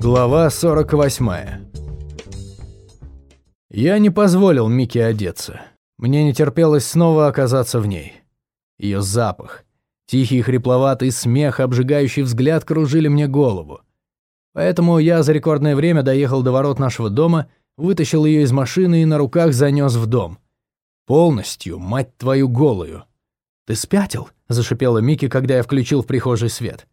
Глава 48 Я не позволил Мике одеться. Мне не терпелось снова оказаться в ней. Ее запах, тихий хрипловатый смех, обжигающий взгляд кружили мне голову. Поэтому я за рекордное время доехал до ворот нашего дома, вытащил ее из машины и на руках занес в дом. Полностью, мать твою, голую. «Ты спятил?» – зашипела Микки, когда я включил в прихожий свет.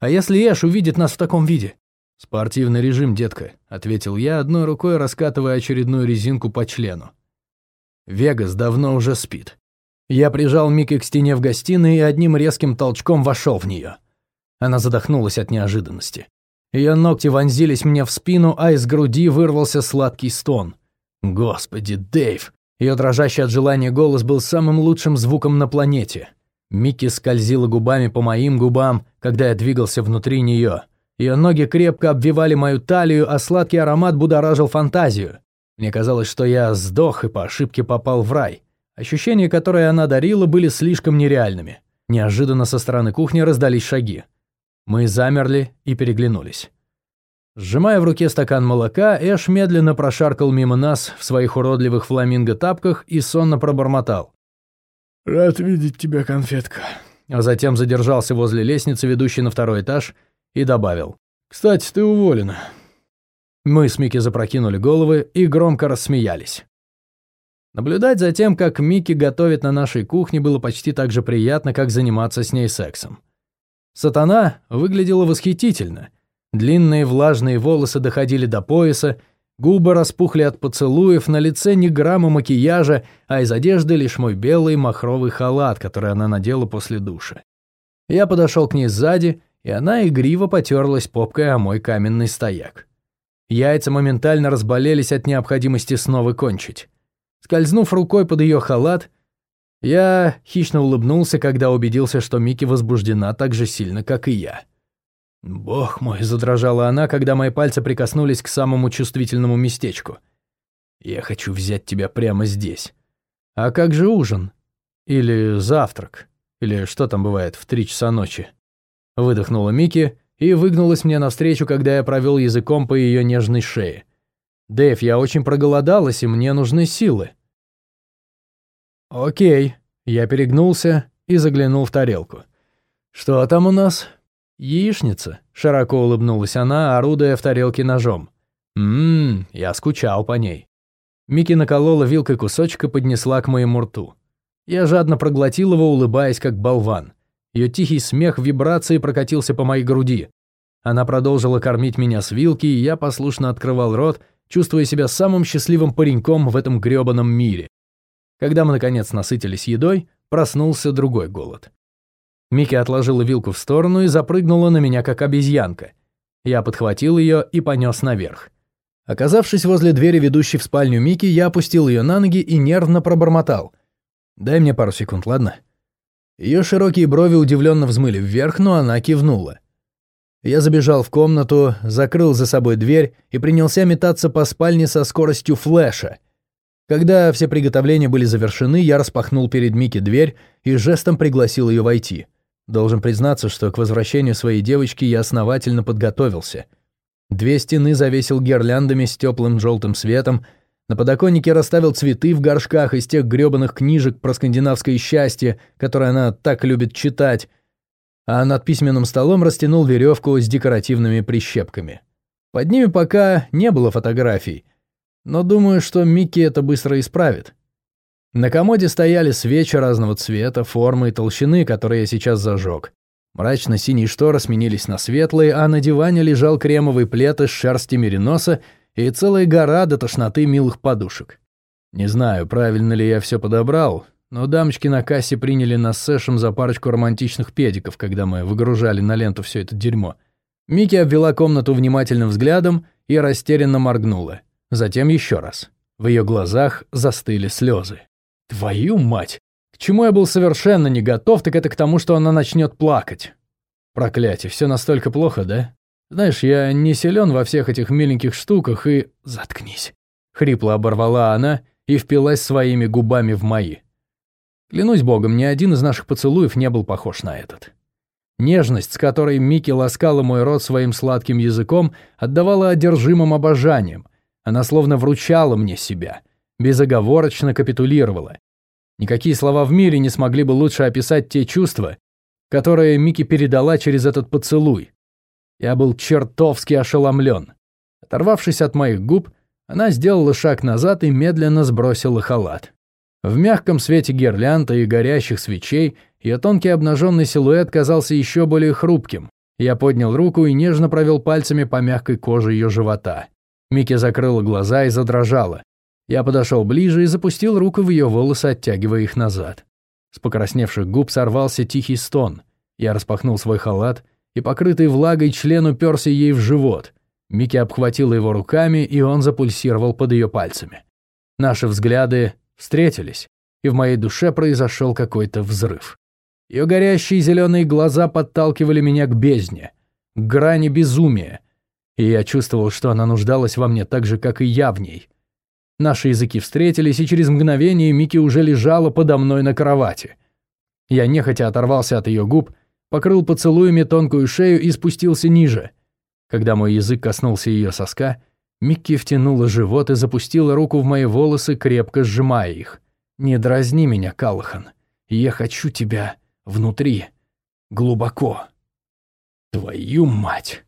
«А если Эш увидит нас в таком виде?» «Спортивный режим, детка», — ответил я, одной рукой раскатывая очередную резинку по члену. Вегас давно уже спит. Я прижал Микки к стене в гостиной и одним резким толчком вошел в нее. Она задохнулась от неожиданности. Ее ногти вонзились мне в спину, а из груди вырвался сладкий стон. «Господи, Дэйв!» Ее дрожащий от желания голос был самым лучшим звуком на планете. Микки скользила губами по моим губам, когда я двигался внутри нее — ее ноги крепко обвивали мою талию, а сладкий аромат будоражил фантазию. Мне казалось, что я сдох и по ошибке попал в рай. Ощущения, которые она дарила, были слишком нереальными. Неожиданно со стороны кухни раздались шаги. Мы замерли и переглянулись. Сжимая в руке стакан молока, Эш медленно прошаркал мимо нас в своих уродливых фламинго-тапках и сонно пробормотал. «Рад видеть тебя, конфетка». А затем задержался возле лестницы, ведущей на второй этаж, и добавил. «Кстати, ты уволена». Мы с Микки запрокинули головы и громко рассмеялись. Наблюдать за тем, как Микки готовит на нашей кухне, было почти так же приятно, как заниматься с ней сексом. Сатана выглядела восхитительно. Длинные влажные волосы доходили до пояса, губы распухли от поцелуев, на лице ни грамма макияжа, а из одежды лишь мой белый махровый халат, который она надела после душа. Я подошел к ней сзади и она игриво потерлась попкой о мой каменный стояк. Яйца моментально разболелись от необходимости снова кончить. Скользнув рукой под ее халат, я хищно улыбнулся, когда убедился, что Микки возбуждена так же сильно, как и я. «Бог мой!» — задрожала она, когда мои пальцы прикоснулись к самому чувствительному местечку. «Я хочу взять тебя прямо здесь. А как же ужин? Или завтрак? Или что там бывает в три часа ночи?» Выдохнула Микки и выгнулась мне навстречу, когда я провел языком по ее нежной шее. «Дэйв, я очень проголодалась, и мне нужны силы». «Окей». Я перегнулся и заглянул в тарелку. «Что там у нас?» «Яичница», — широко улыбнулась она, орудуя в тарелке ножом. «Ммм, я скучал по ней». Микки наколола вилкой кусочек и поднесла к моему рту. Я жадно проглотил его, улыбаясь как болван. Ее тихий смех вибрации прокатился по моей груди. Она продолжила кормить меня с вилки, и я послушно открывал рот, чувствуя себя самым счастливым пареньком в этом грёбаном мире. Когда мы, наконец, насытились едой, проснулся другой голод. Микки отложила вилку в сторону и запрыгнула на меня, как обезьянка. Я подхватил ее и понес наверх. Оказавшись возле двери, ведущей в спальню Микки, я опустил ее на ноги и нервно пробормотал. «Дай мне пару секунд, ладно?» Ее широкие брови удивленно взмыли вверх, но она кивнула. Я забежал в комнату, закрыл за собой дверь и принялся метаться по спальне со скоростью флэша. Когда все приготовления были завершены, я распахнул перед Микки дверь и жестом пригласил ее войти. Должен признаться, что к возвращению своей девочки я основательно подготовился. Две стены завесил гирляндами с теплым желтым светом, на подоконнике расставил цветы в горшках из тех грёбаных книжек про скандинавское счастье, которые она так любит читать, а над письменным столом растянул веревку с декоративными прищепками. Под ними пока не было фотографий, но думаю, что Микки это быстро исправит. На комоде стояли свечи разного цвета, формы и толщины, которые я сейчас зажег. Мрачно-синие шторы сменились на светлые, а на диване лежал кремовый плед из шерсти мериноса и целая гора до тошноты милых подушек. Не знаю, правильно ли я все подобрал, но дамочки на кассе приняли нас с Эшем за парочку романтичных педиков, когда мы выгружали на ленту все это дерьмо. Микки обвела комнату внимательным взглядом и растерянно моргнула. Затем еще раз. В ее глазах застыли слезы. «Твою мать! К чему я был совершенно не готов, так это к тому, что она начнет плакать. Проклятие, все настолько плохо, да?» Знаешь, я не силен во всех этих миленьких штуках и... Заткнись. Хрипло оборвала она и впилась своими губами в мои. Клянусь богом, ни один из наших поцелуев не был похож на этот. Нежность, с которой Микки ласкала мой рот своим сладким языком, отдавала одержимым обожанием. Она словно вручала мне себя, безоговорочно капитулировала. Никакие слова в мире не смогли бы лучше описать те чувства, которые Микки передала через этот поцелуй. Я был чертовски ошеломлен. Оторвавшись от моих губ, она сделала шаг назад и медленно сбросила халат. В мягком свете гирлянда и горящих свечей ее тонкий обнаженный силуэт казался еще более хрупким. Я поднял руку и нежно провел пальцами по мягкой коже ее живота. Микки закрыла глаза и задрожала. Я подошел ближе и запустил руку в ее волосы, оттягивая их назад. С покрасневших губ сорвался тихий стон. Я распахнул свой халат, и покрытый влагой член уперся ей в живот. Микки обхватила его руками, и он запульсировал под ее пальцами. Наши взгляды встретились, и в моей душе произошел какой-то взрыв. Ее горящие зеленые глаза подталкивали меня к бездне, к грани безумия, и я чувствовал, что она нуждалась во мне так же, как и я в ней. Наши языки встретились, и через мгновение Микки уже лежала подо мной на кровати. Я нехотя оторвался от ее губ, покрыл поцелуями тонкую шею и спустился ниже. Когда мой язык коснулся ее соска, Микки втянула живот и запустила руку в мои волосы, крепко сжимая их. «Не дразни меня, Калахан. Я хочу тебя внутри. Глубоко. Твою мать!»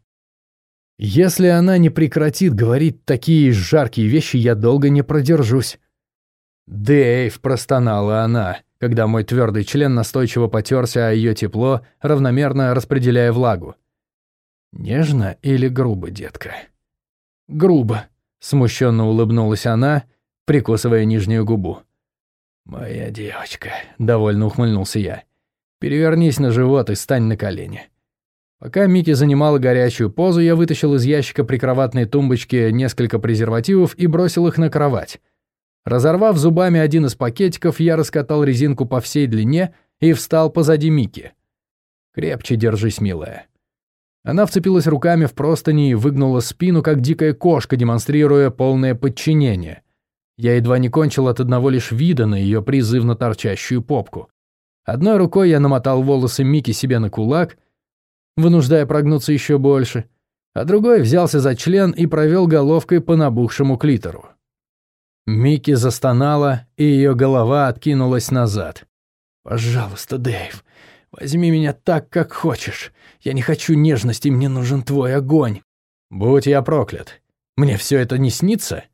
Если она не прекратит говорить такие жаркие вещи, я долго не продержусь. «Дэйв!» – простонала она, когда мой твердый член настойчиво потерся о ее тепло, равномерно распределяя влагу. «Нежно или грубо, детка?» грубо», — смущенно улыбнулась она, прикусывая нижнюю губу. «Моя девочка», — довольно ухмыльнулся я. «Перевернись на живот и стань на колени». Пока Микки занимала горячую позу, я вытащил из ящика прикроватной тумбочки несколько презервативов и бросил их на кровать. Разорвав зубами один из пакетиков, я раскатал резинку по всей длине и встал позади Мики. «Крепче держись, милая. Она вцепилась руками в простыни и выгнула спину, как дикая кошка, демонстрируя полное подчинение. Я едва не кончил от одного лишь вида на ее призывно торчащую попку. Одной рукой я намотал волосы Мики себе на кулак, вынуждая прогнуться еще больше, а другой взялся за член и провел головкой по набухшему клитору. Микки застонала, и ее голова откинулась назад. «Пожалуйста, Дэйв, Возьми меня так, как хочешь. Я не хочу нежности, мне нужен твой огонь. Будь я проклят. Мне все это не снится?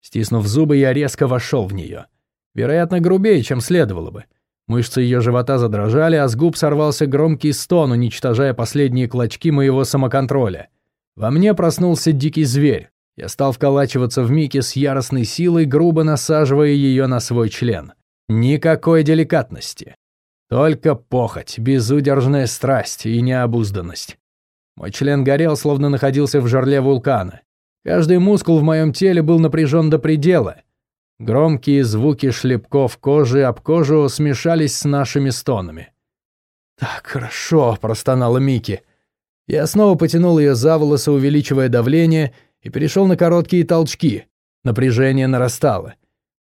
Стиснув зубы, я резко вошел в нее. Вероятно, грубее, чем следовало бы. Мышцы ее живота задрожали, а с губ сорвался громкий стон, уничтожая последние клочки моего самоконтроля. Во мне проснулся дикий зверь. Я стал вколачиваться в Мики с яростной силой, грубо насаживая ее на свой член. Никакой деликатности. Только похоть, безудержная страсть и необузданность. Мой член горел, словно находился в жерле вулкана. Каждый мускул в моем теле был напряжен до предела. Громкие звуки шлепков кожи об кожу смешались с нашими стонами. «Так хорошо», – простонала Мики. Я снова потянул ее за волосы, увеличивая давление, и перешел на короткие толчки. Напряжение нарастало.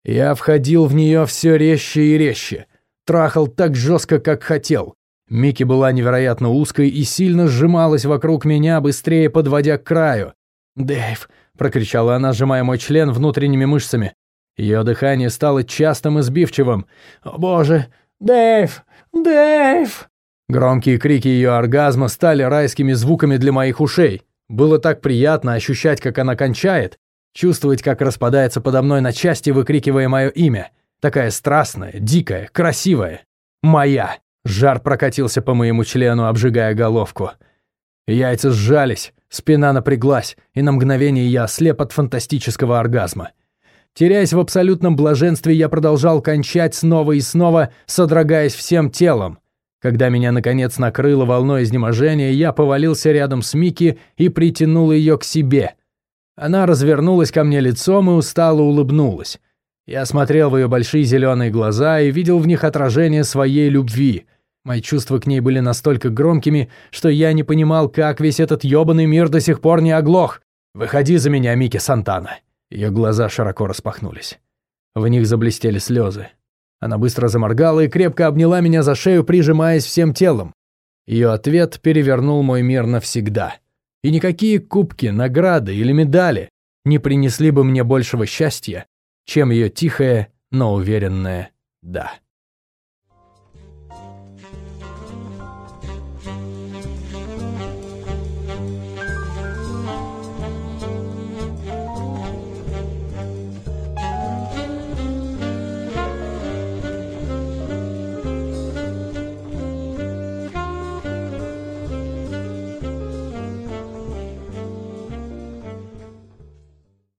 Я входил в нее все резче и резче – трахал так жестко, как хотел. Микки была невероятно узкой и сильно сжималась вокруг меня, быстрее подводя к краю. «Дэйв!» – прокричала она, сжимая мой член внутренними мышцами. Ее дыхание стало частым и сбивчивым. «О боже! Дэйв! Дэйв!» Громкие крики ее оргазма стали райскими звуками для моих ушей. Было так приятно ощущать, как она кончает, чувствовать, как распадается подо мной на части, выкрикивая мое имя. Такая страстная, дикая, красивая. Моя. Жар прокатился по моему члену, обжигая головку. Яйца сжались, спина напряглась, и на мгновение я ослеп от фантастического оргазма. Теряясь в абсолютном блаженстве, я продолжал кончать снова и снова, содрогаясь всем телом. Когда меня наконец накрыло волной изнеможения, я повалился рядом с Мики и притянул ее к себе. Она развернулась ко мне лицом и устало улыбнулась. Я смотрел в ее большие зеленые глаза и видел в них отражение своей любви. Мои чувства к ней были настолько громкими, что я не понимал, как весь этот ёбаный мир до сих пор не оглох. «Выходи за меня, Микки Сантана!» Ее глаза широко распахнулись. В них заблестели слезы. Она быстро заморгала и крепко обняла меня за шею, прижимаясь всем телом. Ее ответ перевернул мой мир навсегда. И никакие кубки, награды или медали не принесли бы мне большего счастья, чем ее тихое, но уверенное «да».